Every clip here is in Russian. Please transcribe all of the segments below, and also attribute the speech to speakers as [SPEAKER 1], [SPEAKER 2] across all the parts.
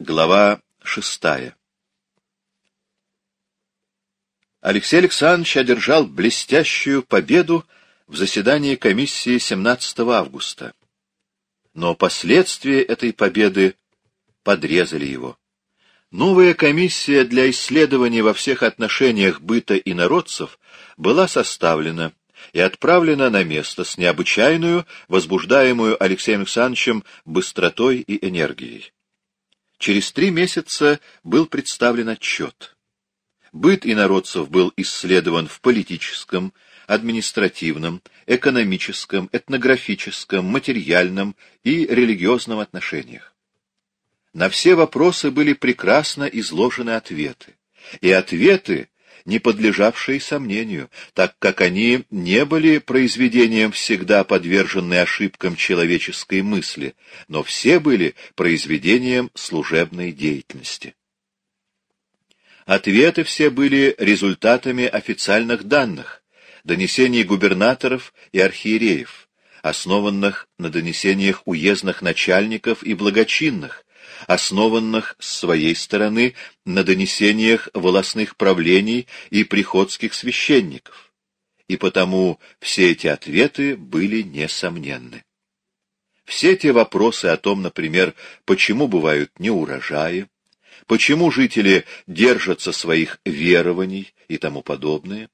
[SPEAKER 1] Глава шестая Алексей Александрович одержал блестящую победу в заседании комиссии 17 августа. Но последствия этой победы подрезали его. Новая комиссия для исследования во всех отношениях быта инородцев была составлена и отправлена на место с необычайную, возбуждаемую Алексеем Александровичем быстротой и энергией. Через три месяца был представлен отчет. Быт инородцев был исследован в политическом, административном, экономическом, этнографическом, материальном и религиозном отношениях. На все вопросы были прекрасно изложены ответы, и ответы, не подлежавшие сомнению, так как они не были произведением всегда подверженной ошибкам человеческой мысли, но все были произведением служебной деятельности. Ответы все были результатами официальных данных, донесений губернаторов и архиереев, основанных на донесениях уездных начальников и благочинных, основанных с своей стороны на донесениях волосных правлений и приходских священников, и потому все эти ответы были несомненны. Все те вопросы о том, например, почему бывают неурожаи, почему жители держатся своих верований и тому подобное,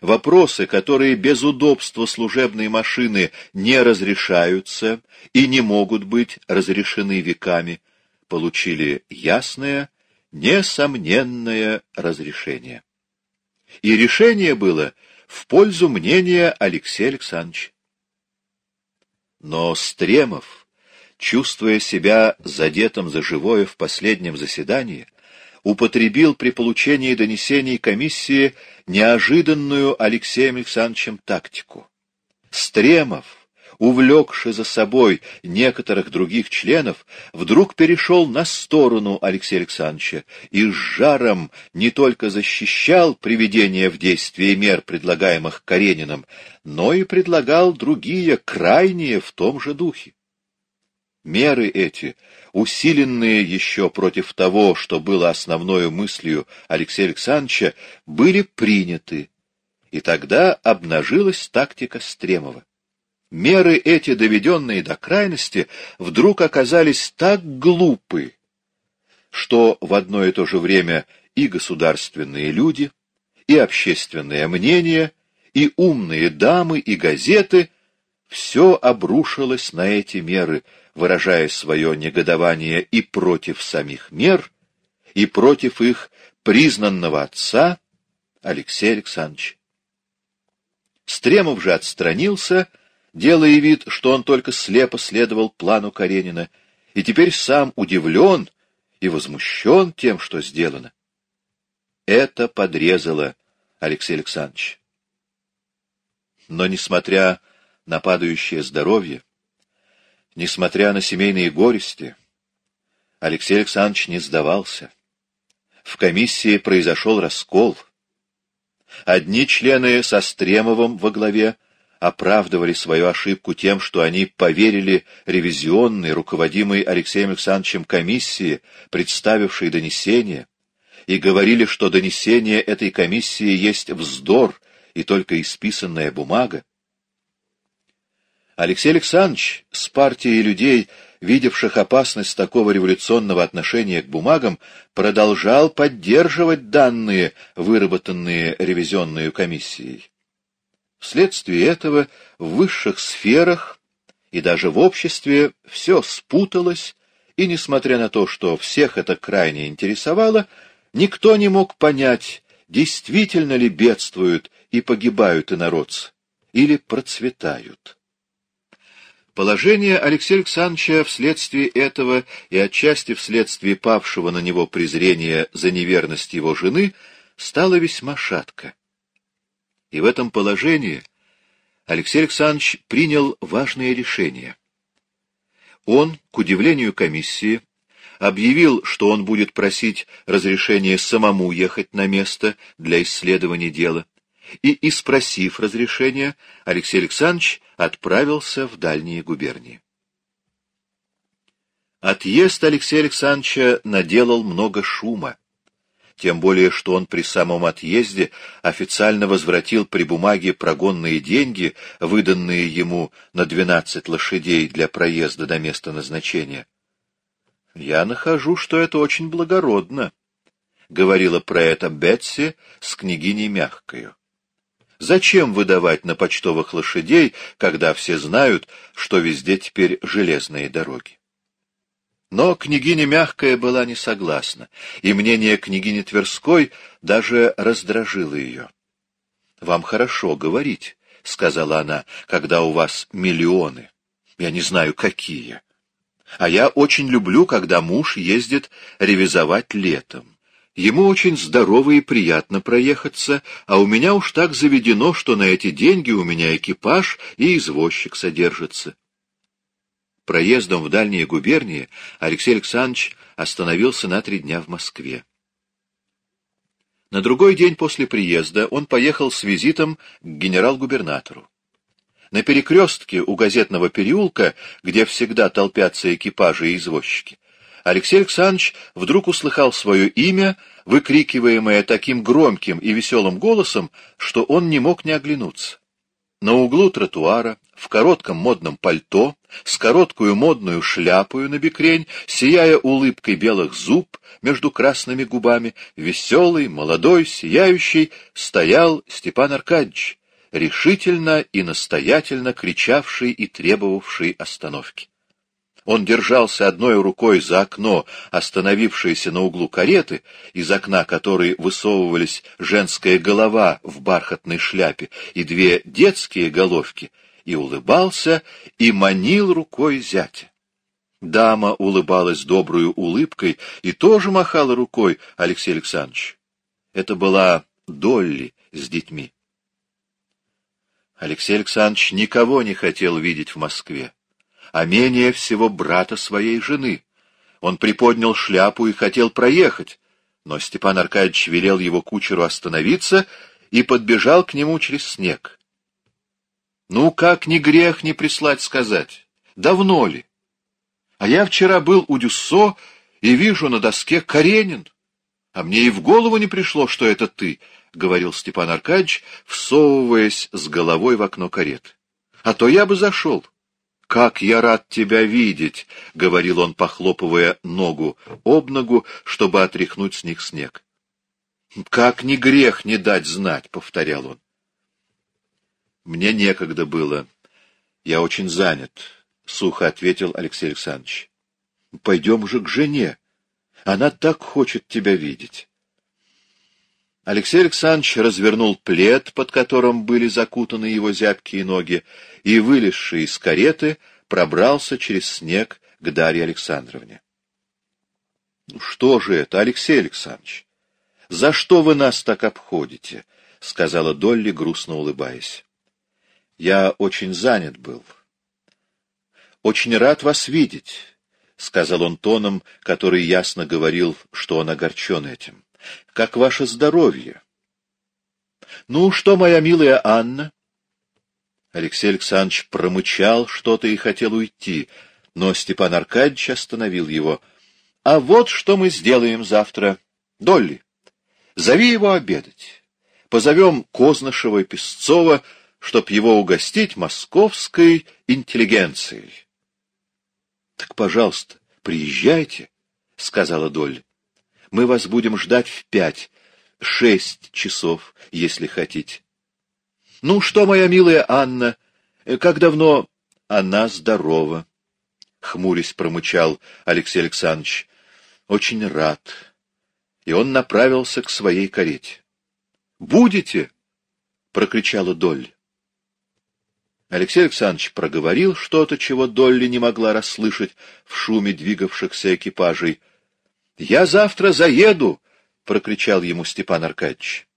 [SPEAKER 1] Вопросы, которые без удобства служебной машины не разрешаются и не могут быть разрешены веками, получили ясное, несомненное разрешение. И решение было в пользу мнения Алексея Александровича. Но Стремов, чувствуя себя задетым за живое в последнем заседании, употребил при получении донесений комиссии неожиданную Алексеем Александровичем тактику. Стремов, увлекший за собой некоторых других членов, вдруг перешел на сторону Алексея Александровича и с жаром не только защищал приведение в действие мер, предлагаемых Карениным, но и предлагал другие, крайние в том же духе. Меры эти, усиленные еще против того, что было основной мыслью Алексея Александровича, были приняты, и тогда обнажилась тактика Стремова. Меры эти, доведенные до крайности, вдруг оказались так глупы, что в одно и то же время и государственные люди, и общественное мнение, и умные дамы, и газеты — все обрушилось на эти меры, выражая свое негодование и против самих мер, и против их признанного отца Алексея Александровича. Стремов же отстранился — делая вид, что он только слепо следовал плану Каренина, и теперь сам удивлен и возмущен тем, что сделано. Это подрезало Алексей Александрович. Но, несмотря на падающее здоровье, несмотря на семейные горести, Алексей Александрович не сдавался. В комиссии произошел раскол. Одни члены со Стремовым во главе оправдывали свою ошибку тем, что они поверили ревизионной, руководимой Алексеем Александровичем комиссии, представившей донесение, и говорили, что донесение этой комиссии есть вздор и только исписанная бумага. Алексей Александрович с партией людей, видевших опасность такого революционного отношения к бумагам, продолжал поддерживать данные, выработанные ревизионной комиссией. Вследствие этого в высших сферах и даже в обществе все спуталось, и, несмотря на то, что всех это крайне интересовало, никто не мог понять, действительно ли бедствуют и погибают инородцы, или процветают. Положение Алексея Александровича вследствие этого и отчасти вследствие павшего на него презрения за неверность его жены стало весьма шатко. И в этом положении Алексей Александрович принял важное решение. Он, к удивлению комиссии, объявил, что он будет просить разрешения самому ехать на место для исследования дела, и, испросив разрешения, Алексей Александрович отправился в дальние губернии. Отъезд Алексея Александровича наделал много шума. Тем более, что он при самом отъезде официально возвратил при бумаге прогонные деньги, выданные ему на двенадцать лошадей для проезда до места назначения. «Я нахожу, что это очень благородно», — говорила про это Бетси с княгиней Мягкою. «Зачем выдавать на почтовых лошадей, когда все знают, что везде теперь железные дороги?» Но княгиня Мягкая была не согласна, и мнение княгини Тверской даже раздражило ее. — Вам хорошо говорить, — сказала она, — когда у вас миллионы. Я не знаю, какие. А я очень люблю, когда муж ездит ревизовать летом. Ему очень здорово и приятно проехаться, а у меня уж так заведено, что на эти деньги у меня экипаж и извозчик содержится. Проездом в дальние губернии Алексей Александрович остановился на три дня в Москве. На другой день после приезда он поехал с визитом к генерал-губернатору. На перекрестке у газетного переулка, где всегда толпятся экипажи и извозчики, Алексей Александрович вдруг услыхал свое имя, выкрикиваемое таким громким и веселым голосом, что он не мог не оглянуться. На углу тротуара, в коротком модном пальто, с короткую модную шляпою на бекрень, сияя улыбкой белых зуб между красными губами, веселый, молодой, сияющий, стоял Степан Аркадьевич, решительно и настоятельно кричавший и требовавший остановки. Он держался одной рукой за окно, остановившееся на углу кареты, из окна которой высовывались женская голова в бархатной шляпе и две детские головки, и улыбался, и манил рукой зятя. Дама улыбалась добрую улыбкой и тоже махала рукой Алексей Александрович. Это была Долли с детьми. Алексей Александрович никого не хотел видеть в Москве а менее всего брата своей жены. Он приподнял шляпу и хотел проехать, но Степан Аркадьевич велел его кучеру остановиться и подбежал к нему через снег. Ну, как ни грех не прислать сказать, давно ли? А я вчера был у Дюссо и вижу на доске Каренин. А мне и в голову не пришло, что это ты, — говорил Степан Аркадьевич, всовываясь с головой в окно карет. А то я бы зашел. «Как я рад тебя видеть!» — говорил он, похлопывая ногу об ногу, чтобы отряхнуть с них снег. «Как ни грех не дать знать!» — повторял он. «Мне некогда было. Я очень занят», — сухо ответил Алексей Александрович. «Пойдем же к жене. Она так хочет тебя видеть». Алексей Александрович развернул плед, под которым были закутаны его зябкие ноги, и, вылезший из кареты, пробрался через снег к Дарье Александровне. — Ну что же это, Алексей Александрович? За что вы нас так обходите? — сказала Долли, грустно улыбаясь. — Я очень занят был. — Очень рад вас видеть, — сказал он тоном, который ясно говорил, что он огорчен этим. — Как ваше здоровье? — Ну, что, моя милая Анна? Алексей Александрович промычал что-то и хотел уйти, но Степан Аркадьевич остановил его. — А вот что мы сделаем завтра. Долли, зови его обедать. Позовем Кознышева и Песцова, чтоб его угостить московской интеллигенцией. — Так, пожалуйста, приезжайте, — сказала Долли. — Мы вас будем ждать в пять, шесть часов, если хотите. — Ну что, моя милая Анна, э, как давно она здорова? — хмурясь промычал Алексей Александрович. — Очень рад. И он направился к своей карете. — Будете? — прокричала Долли. Алексей Александрович проговорил что-то, чего Долли не могла расслышать в шуме двигавшихся экипажей. — Я завтра заеду! — прокричал ему Степан Аркадьевич.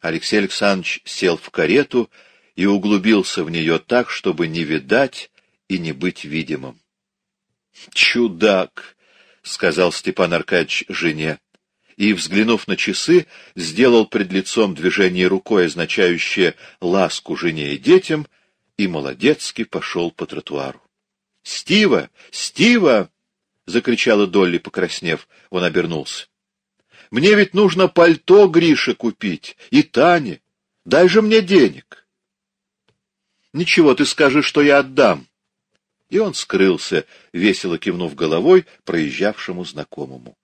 [SPEAKER 1] Алексей Александрович сел в карету и углубился в нее так, чтобы не видать и не быть видимым. «Чудак!» — сказал Степан Аркадьевич жене, и, взглянув на часы, сделал пред лицом движение рукой, означающее ласку жене и детям, и молодецки пошел по тротуару. Стива! Стива!» — закричала Долли, покраснев. Он обернулся. «Мне ведь нужно пальто Грише купить и Тане. Дай же мне денег!» «Ничего, ты скажешь, что я отдам!» И он скрылся, весело кивнув головой проезжавшему знакомому.